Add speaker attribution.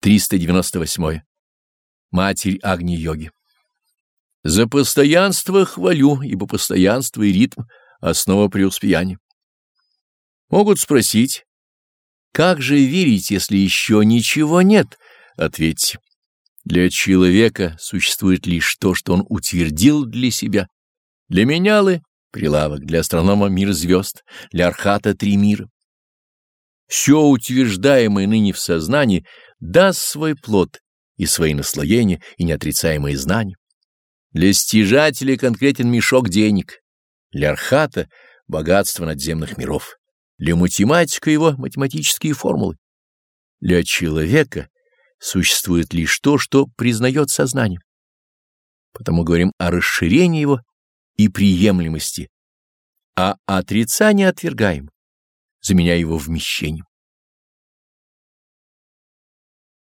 Speaker 1: 398. Матерь Агни-йоги. За постоянство хвалю, ибо постоянство и ритм — основа преуспеяния. Могут спросить, как же верить, если еще ничего нет? Ответьте. Для человека существует лишь то, что он утвердил для себя. Для менялы — прилавок, для астронома — мир звезд, для архата — три мира. Все утверждаемое ныне в сознании даст свой плод и свои наслоения, и неотрицаемые знания. Для стяжателя конкретен мешок денег, для архата — богатство надземных миров, для математика его математические формулы. Для человека существует лишь то, что признает сознание. Потому говорим о расширении его и приемлемости, а отрицание отвергаем заменяя его вмещением.